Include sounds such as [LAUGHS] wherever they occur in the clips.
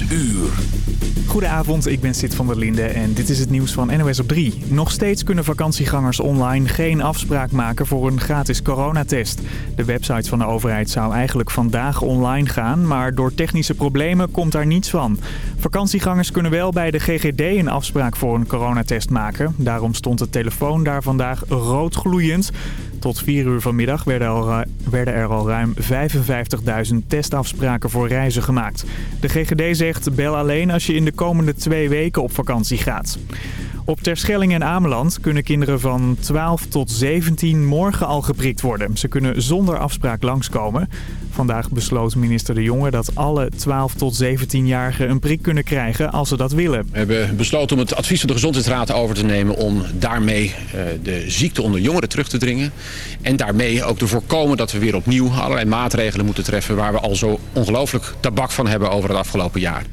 Uur. Goedenavond, ik ben Sid van der Linde en dit is het nieuws van NOS op 3. Nog steeds kunnen vakantiegangers online geen afspraak maken voor een gratis coronatest. De website van de overheid zou eigenlijk vandaag online gaan, maar door technische problemen komt daar niets van. Vakantiegangers kunnen wel bij de GGD een afspraak voor een coronatest maken. Daarom stond de telefoon daar vandaag rood gloeiend. Tot 4 uur vanmiddag werden, al, werden er al ruim 55.000 testafspraken voor reizen gemaakt. De GGD zegt bel alleen als je in de komende twee weken op vakantie gaat. Op Terschelling en Ameland kunnen kinderen van 12 tot 17 morgen al geprikt worden. Ze kunnen zonder afspraak langskomen. Vandaag besloot minister De Jonge dat alle 12 tot 17-jarigen een prik kunnen krijgen als ze dat willen. We hebben besloten om het advies van de Gezondheidsraad over te nemen om daarmee de ziekte onder jongeren terug te dringen. En daarmee ook te voorkomen dat we weer opnieuw allerlei maatregelen moeten treffen waar we al zo ongelooflijk tabak van hebben over het afgelopen jaar.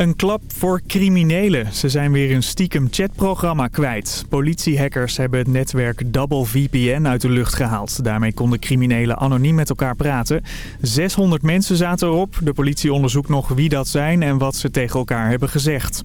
Een klap voor criminelen. Ze zijn weer een stiekem chatprogramma kwijt. Politiehackers hebben het netwerk Double VPN uit de lucht gehaald. Daarmee konden criminelen anoniem met elkaar praten. 600 mensen zaten erop. De politie onderzoekt nog wie dat zijn en wat ze tegen elkaar hebben gezegd.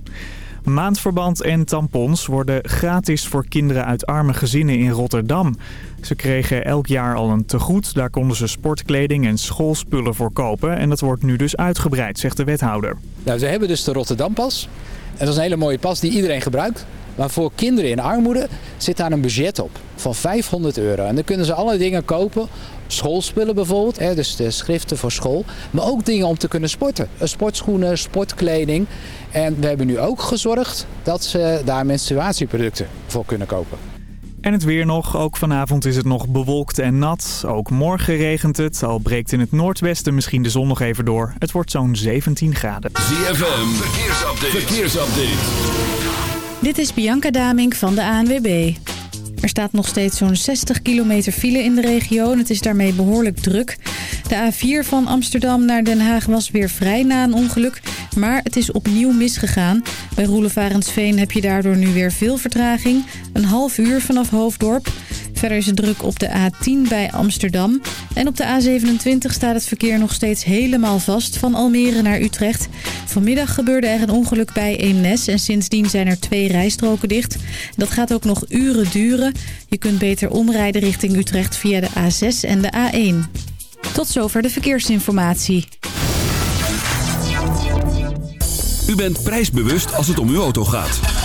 Maandverband en tampons worden gratis voor kinderen uit arme gezinnen in Rotterdam. Ze kregen elk jaar al een tegoed. Daar konden ze sportkleding en schoolspullen voor kopen. En dat wordt nu dus uitgebreid, zegt de wethouder. Nou, ze hebben dus de Rotterdampas. En dat is een hele mooie pas die iedereen gebruikt. Maar voor kinderen in armoede zit daar een budget op van 500 euro. En dan kunnen ze alle dingen kopen. Schoolspullen bijvoorbeeld, hè, dus de schriften voor school. Maar ook dingen om te kunnen sporten. Sportschoenen, sportkleding. En we hebben nu ook gezorgd dat ze daar menstruatieproducten voor kunnen kopen. En het weer nog. Ook vanavond is het nog bewolkt en nat. Ook morgen regent het. Al breekt in het noordwesten misschien de zon nog even door. Het wordt zo'n 17 graden. ZFM, verkeersupdate. verkeersupdate. Dit is Bianca Damink van de ANWB. Er staat nog steeds zo'n 60 kilometer file in de regio het is daarmee behoorlijk druk. De A4 van Amsterdam naar Den Haag was weer vrij na een ongeluk, maar het is opnieuw misgegaan. Bij Roelevarensveen heb je daardoor nu weer veel vertraging. Een half uur vanaf Hoofddorp. Verder is het druk op de A10 bij Amsterdam. En op de A27 staat het verkeer nog steeds helemaal vast van Almere naar Utrecht. Vanmiddag gebeurde er een ongeluk bij Eemnes en sindsdien zijn er twee rijstroken dicht. Dat gaat ook nog uren duren. Je kunt beter omrijden richting Utrecht via de A6 en de A1. Tot zover de verkeersinformatie. U bent prijsbewust als het om uw auto gaat.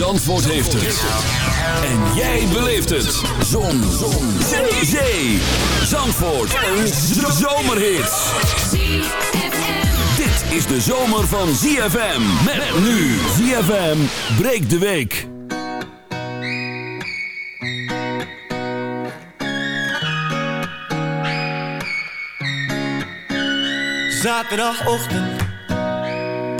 Zandvoort heeft het. En jij beleeft het. Zon. Zon. Zee. Zee. Zandvoort. Een zomerhit. Dit is de zomer van ZFM. Met nu ZFM breekt de week. Zaterdagochtend,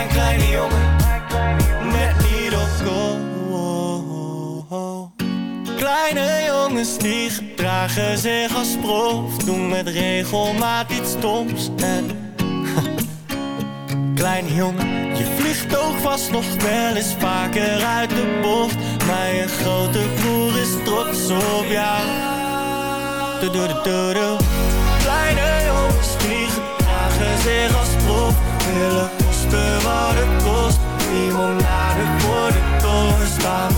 mijn kleine jongen. Net niet op Kleine jongens die gedragen zich als prof. Doen met regelmaat iets stoms. En [LAUGHS] Kleine jongen, je vliegt ook vast nog wel eens vaker uit de bocht. Maar je grote broer is trots op jou. Kleine jongens die gedragen zich als prof. Willen kosten wat het kost. Limonade voor de toren staan.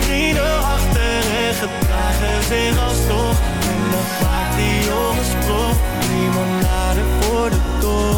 Vrienden achter en gedragen zich alsnog. En dat maakt die jongens prof Limonade voor de toren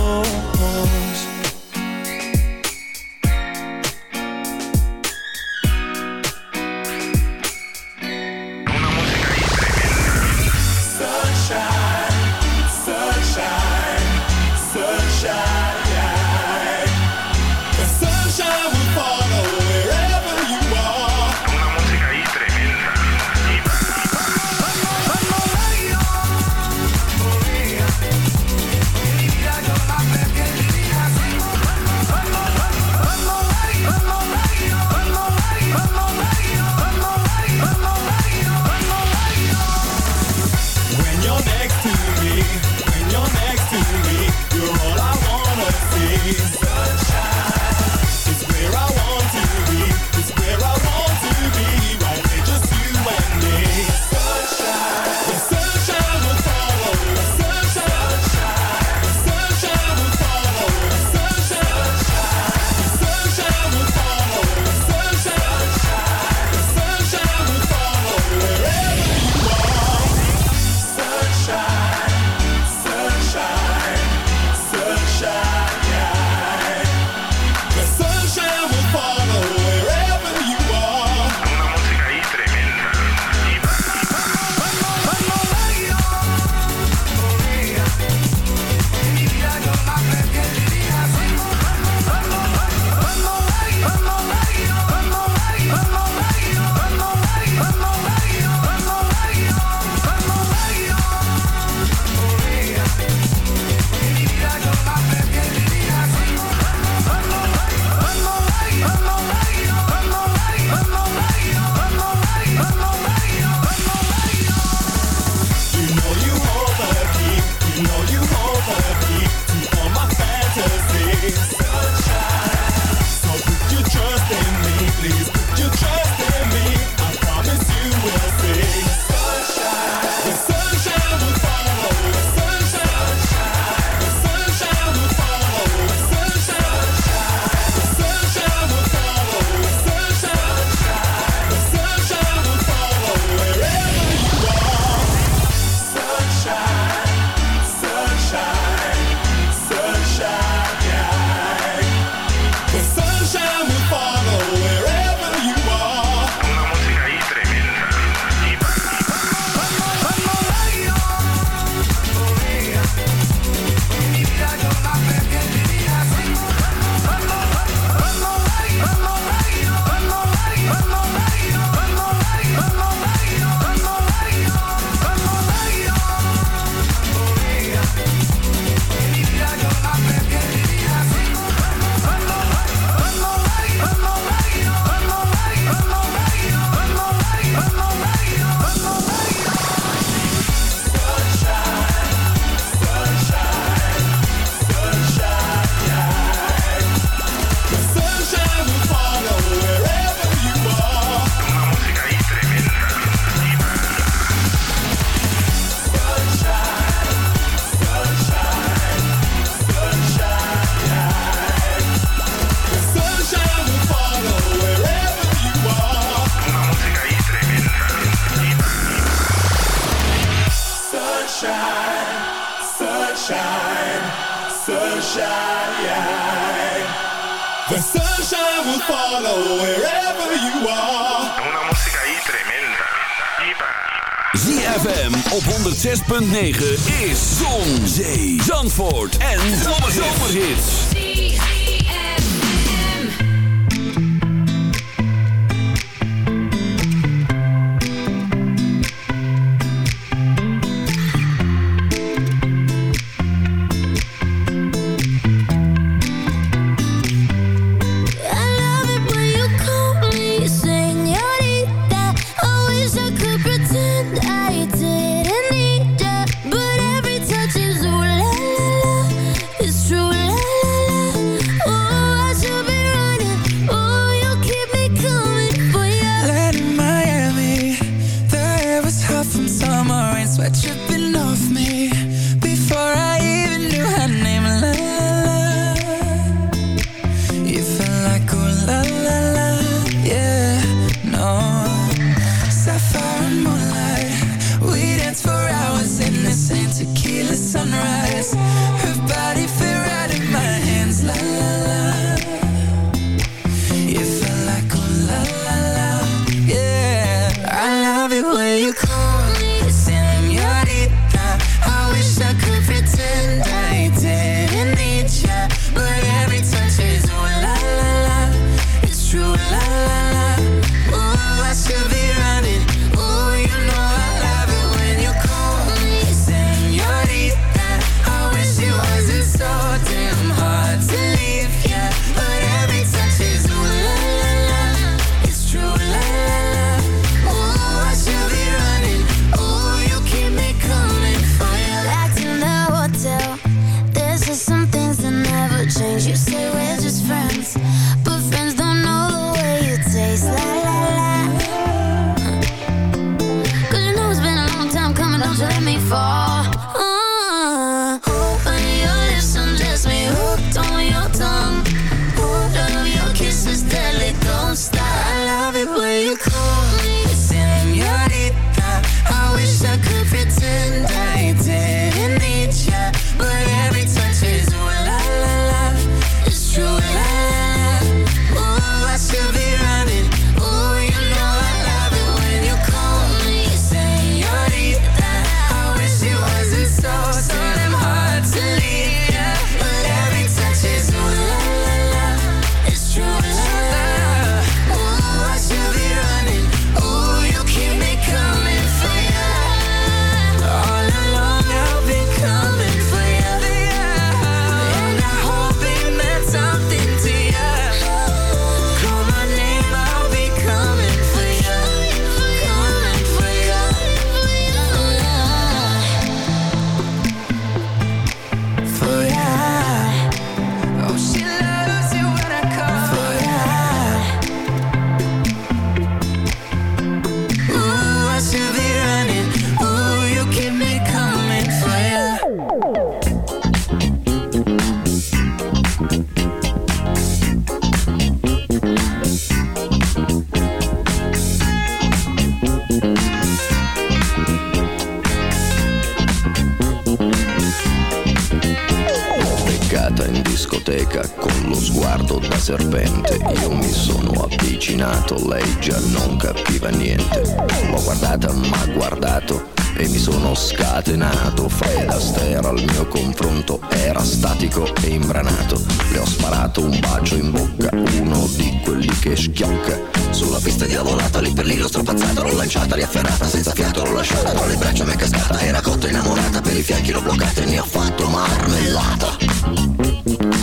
strapazzata, l'ho lanciata, l'ho afferrata, senza fiato, l'ho lasciata, tra le braccia mi è cascata, era cotta innamorata, per i fianchi l'ho bloccata e ne ho fatto marmellata.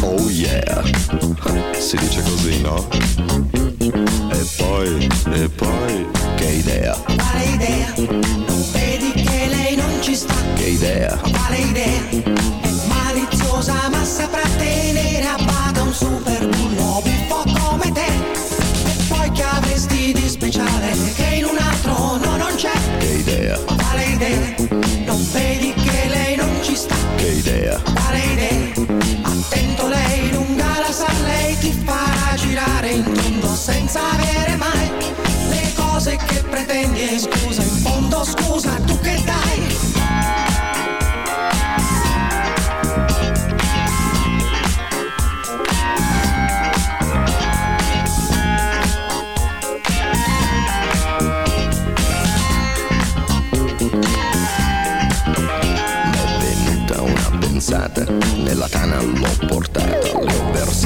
Oh yeah, si dice così, no? venne scusa, in fondo scusa, tu che dai? nella tana l'ho portata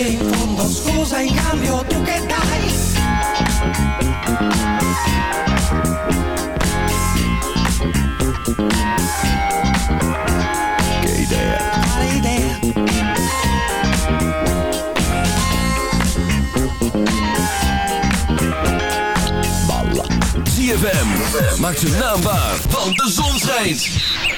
in fondo. Scusa in cambio tu che dai? che idea. Idea? Balla. ZFM. Maak zijn naam waar, want de zon schijnt.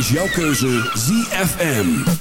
Is jouw keuze ZFM.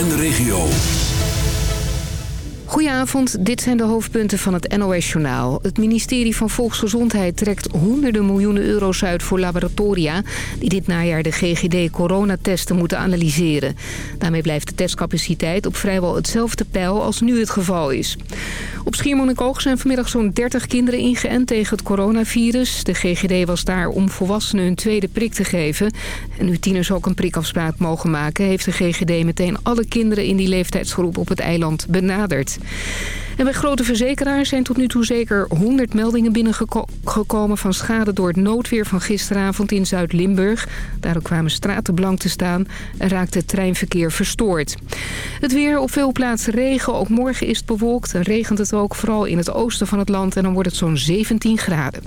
En de regio. Goedenavond, dit zijn de hoofdpunten van het NOS-journaal. Het ministerie van Volksgezondheid trekt honderden miljoenen euro's uit voor laboratoria... die dit najaar de GGD-coronatesten moeten analyseren. Daarmee blijft de testcapaciteit op vrijwel hetzelfde pijl als nu het geval is. Op Schiermonnikoog zijn vanmiddag zo'n 30 kinderen ingeënt tegen het coronavirus. De GGD was daar om volwassenen hun tweede prik te geven. En nu tieners ook een prikafspraak mogen maken... heeft de GGD meteen alle kinderen in die leeftijdsgroep op het eiland benaderd. Bij grote verzekeraars zijn tot nu toe zeker 100 meldingen binnengekomen... van schade door het noodweer van gisteravond in Zuid-Limburg. Daardoor kwamen straten blank te staan en raakte het treinverkeer verstoord. Het weer op veel plaatsen regen. Ook morgen is het bewolkt en regent het ook vooral in het oosten van het land. En dan wordt het zo'n 17 graden.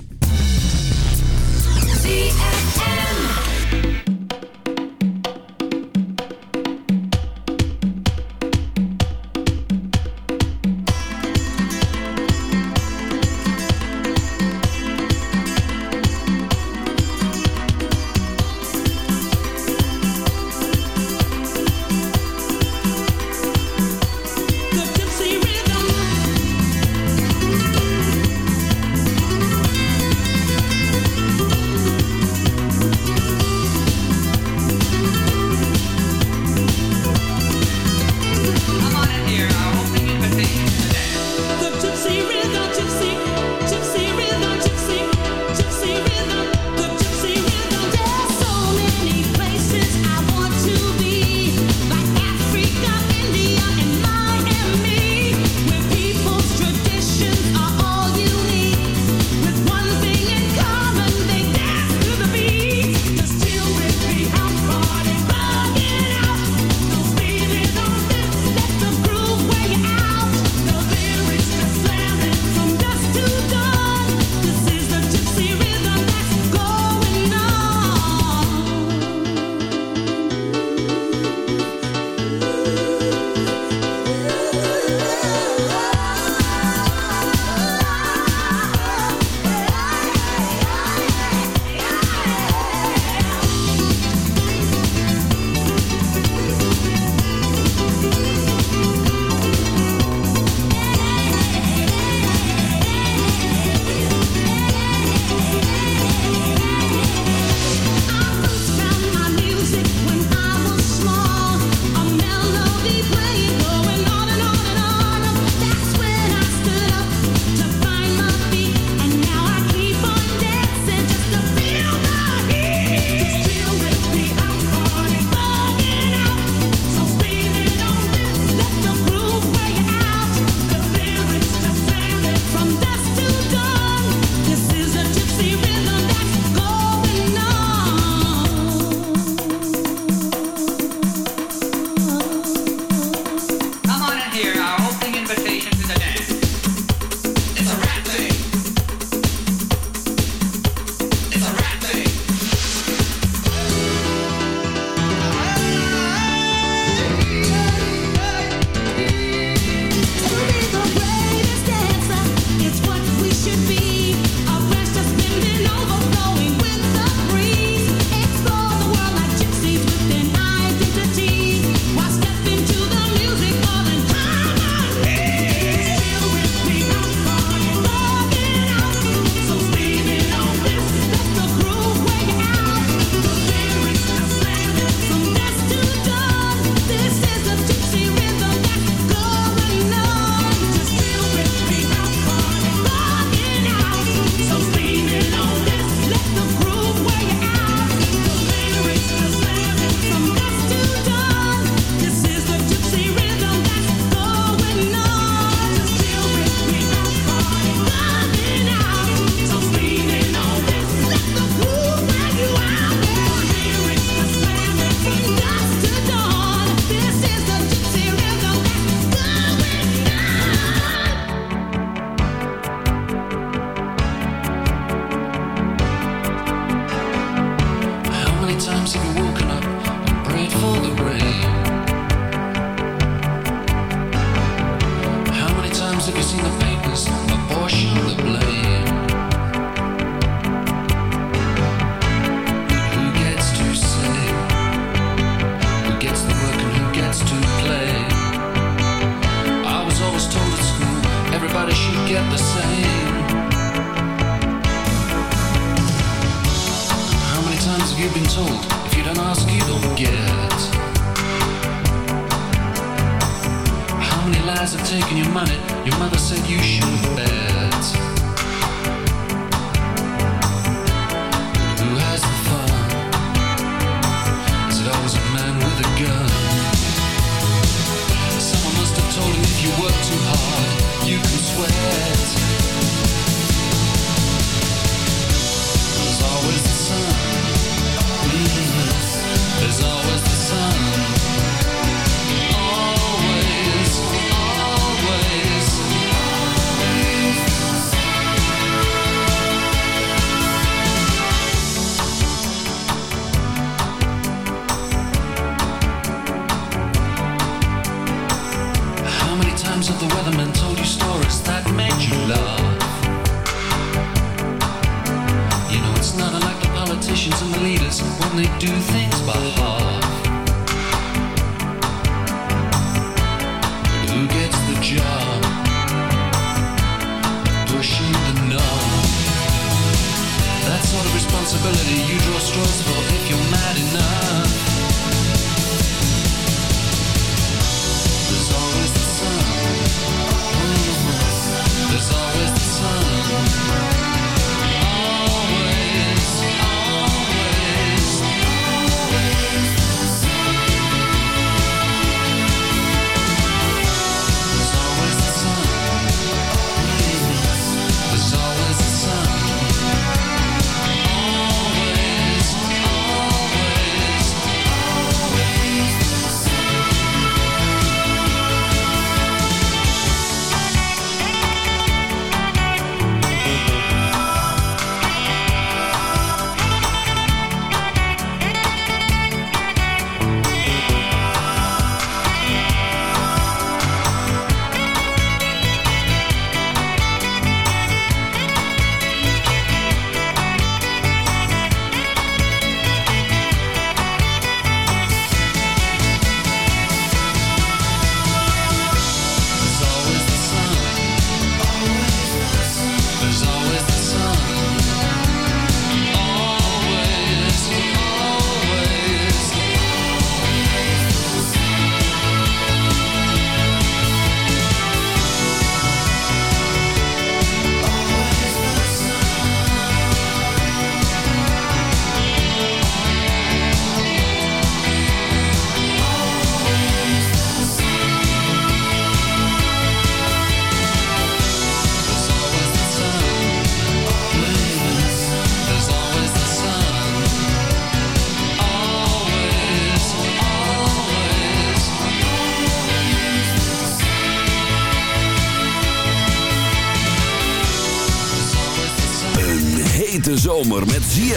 friends have taken your money. Your mother said you should bet.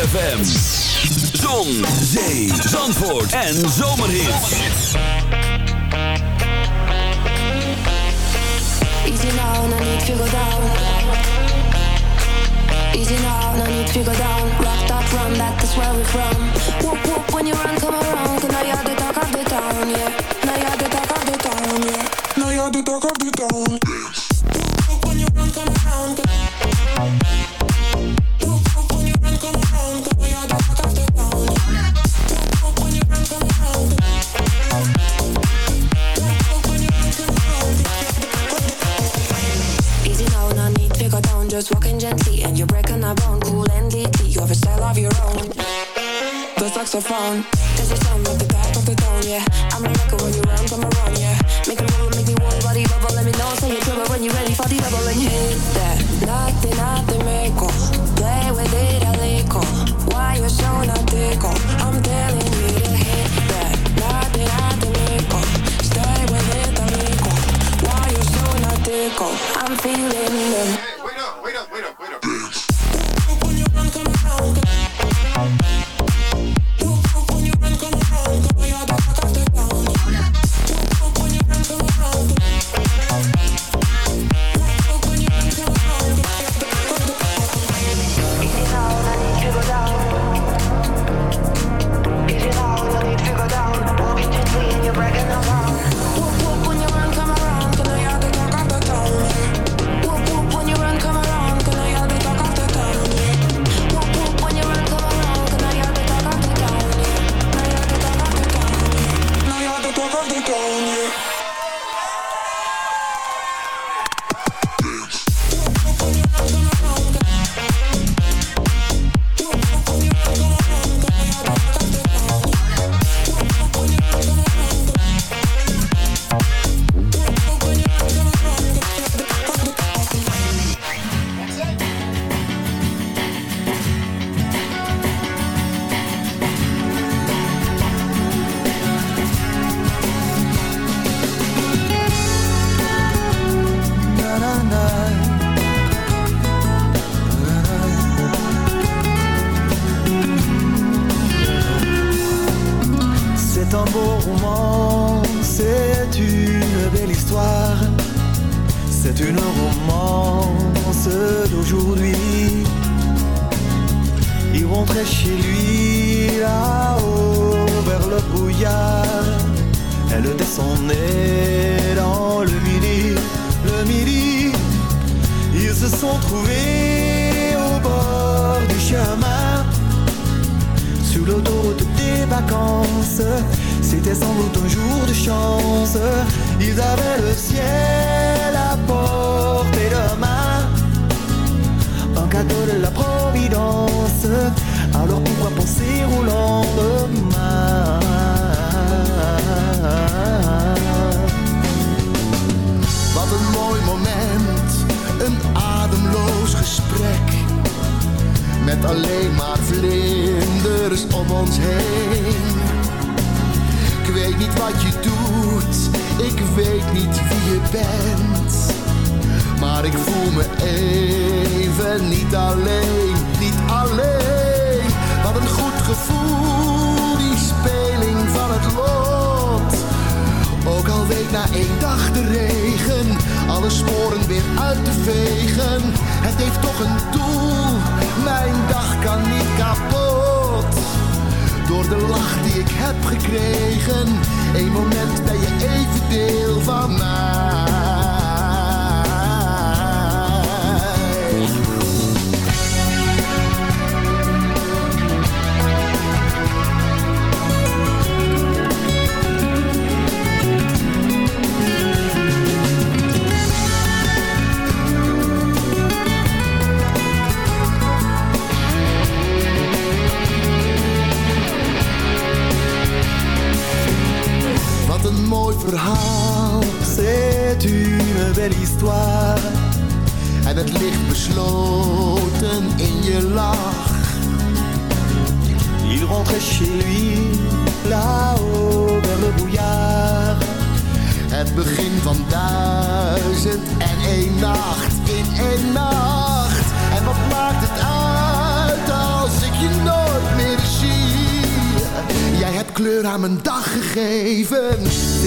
ZFM. Zon, zee, zandvoort en. Easy now, no need to go down. Easy now, no need to go down. Rocked up run, that's where we're from. Whoop whoop, when you run, come around, cause now you're the saxophone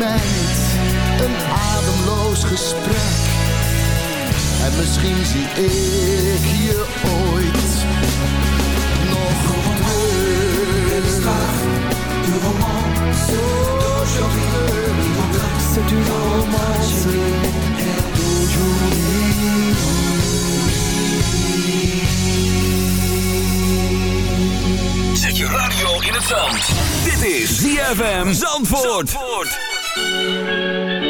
meid, een ademloos gesprek. En misschien zie ik je ooit nog terug. De romance d'aujourd'hui, c'est une romance d'aujourd'hui. Zet je radio in het zand. Dit is ZFM Zandvoort. Zandvoort. Música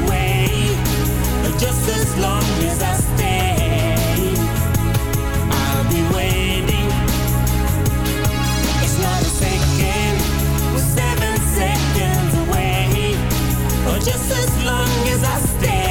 just as long as I stay. I'll be waiting. It's not a we're seven seconds away. Just as long as I stay.